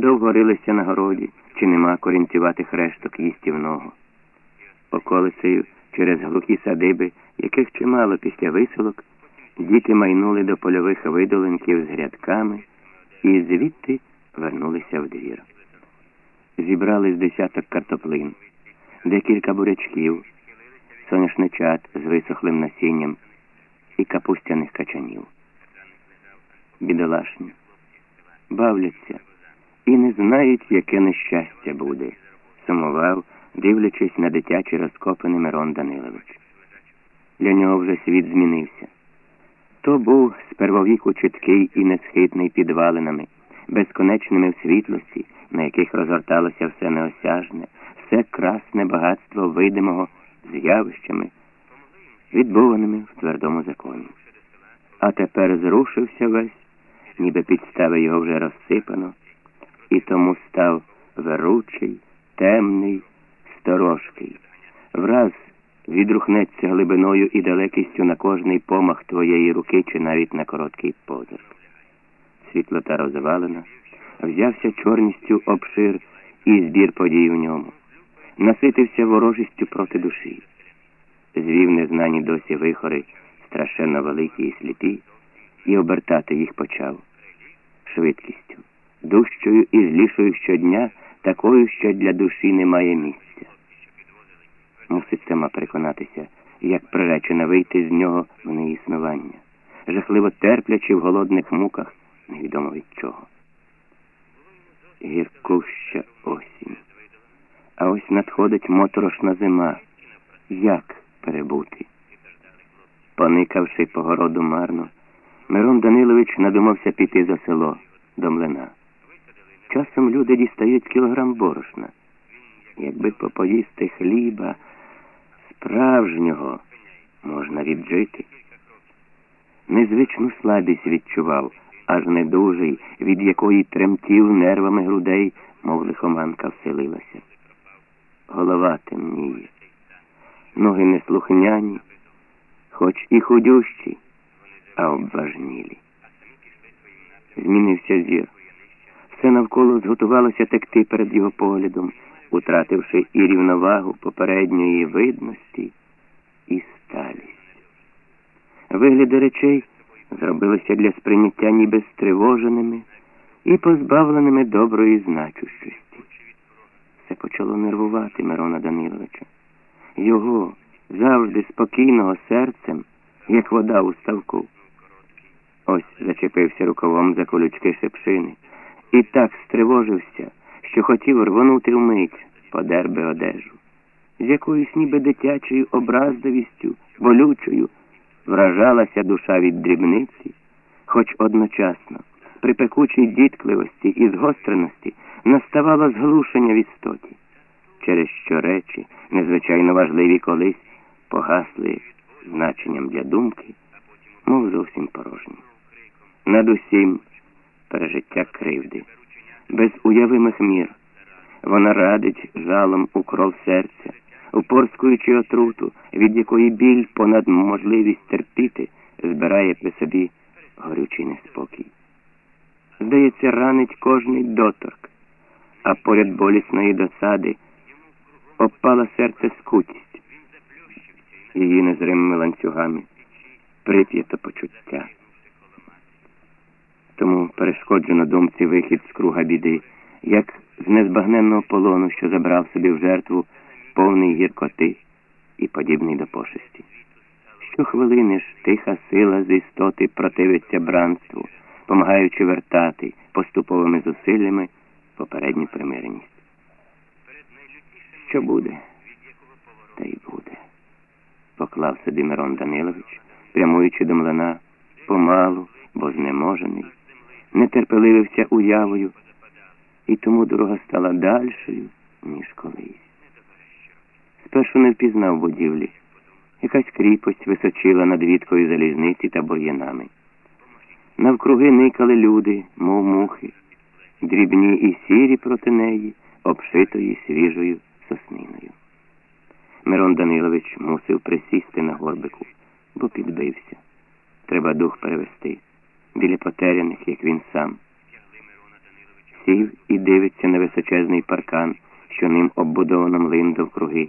Довго рилися на городі, чи нема корінцюватих решток їстівного. Околицею через глухі садиби, яких чимало після висилок, діти майнули до польових видолинків з грядками і звідти вернулися в двір. Зібрали з десяток картоплин, декілька бурячків, соняшничат з висохлим насінням і капустяних качанів. Бідолашні, бавляться і не знають, яке нещастя буде, сумував, дивлячись на дитячі розкопини Мирон Данилович. Для нього вже світ змінився. То був з первовіку чіткий і несхитний підвалинами, безконечними в світлості, на яких розгорталося все неосяжне, все красне багатство видимого з'явищами, відбуваними в твердому законі. А тепер зрушився весь, ніби підстави його вже розсипано, і тому став веручий, темний, сторожкий. Враз відрухнеться глибиною і далекістю на кожний помах твоєї руки чи навіть на короткий позирк. Світлота розвалена, взявся чорністю обшир і збір подій в ньому, наситився ворожістю проти душі, звів незнані досі вихори, страшенно великі і сліпі, і обертати їх почав швидкістю, дужчою і злішою щодня, такою, що для душі немає місця мусить сама переконатися, як приречена вийти з нього в неіснування, жахливо терплячи в голодних муках, невідомо від чого. Гіркуща осінь. А ось надходить моторошна зима. Як перебути? Поникавши по городу марно, Мирон Данилович надумався піти за село до млина. Часом люди дістають кілограм борошна. Якби попоїсти хліба справжнього можна віджити. Незвичну слабість відчував, аж недужий, від якої тремтів нервами грудей, мов лихоманка вселилася. Голова темніє, ноги неслухняні, хоч і худющі, а обважнілі. Змінився зір. Все навколо зготувалося текти перед його поглядом утративши і рівновагу попередньої видності і сталість. Вигляди речей зробилися для сприйняття ніби стривоженими і позбавленими доброї значущості. Все почало нервувати Мирона Даниловича. Його завжди спокійного серцем, як вода у ставку. Ось зачепився рукавом за колючки шепшини і так стривожився що хотів рвонути вмить, подер би одежу. З якоюсь ніби дитячою образливістю, болючою, вражалася душа від дрібниці, хоч одночасно, при пекучій діткливості і згостреності наставало зглушення в істоті, через що речі, незвичайно важливі колись, погасли значенням для думки, мов зовсім порожні. Над усім пережиття кривди без уявимих мір. Вона радить жалом у кров серця, упорскуючи отруту, від якої біль понад можливість терпіти, збирає при собі горючий неспокій. Здається, ранить кожний доторк, а поряд болісної досади опала серце скутість, її незримими ланцюгами прип'ято почуття. Перешкоджено думці вихід з круга біди, як з незбагненного полону, що забрав собі в жертву повний гіркоти і подібний до пошесті. Щохвилини ж тиха сила з істоти противиться бранству, помагаючи вертати поступовими зусиллями попередню примиреність. Що буде, та й буде, поклав собі Мирон Данилович, прямуючи до млина помалу, бо знеможений нетерпеливився уявою, і тому дорога стала дальшою, ніж колись. Спершу не впізнав будівлі. Якась кріпость височила над віткою залізниці та бур'янами. Навкруги никали люди, мов мухи, дрібні і сірі проти неї, обшитої свіжою сосниною. Мирон Данилович мусив присісти на горбику, бо підбився. Треба дух перевести біля потеряних, як він сам. сів і дивиться на височезний паркан, що ним оббудовано млин довкруги.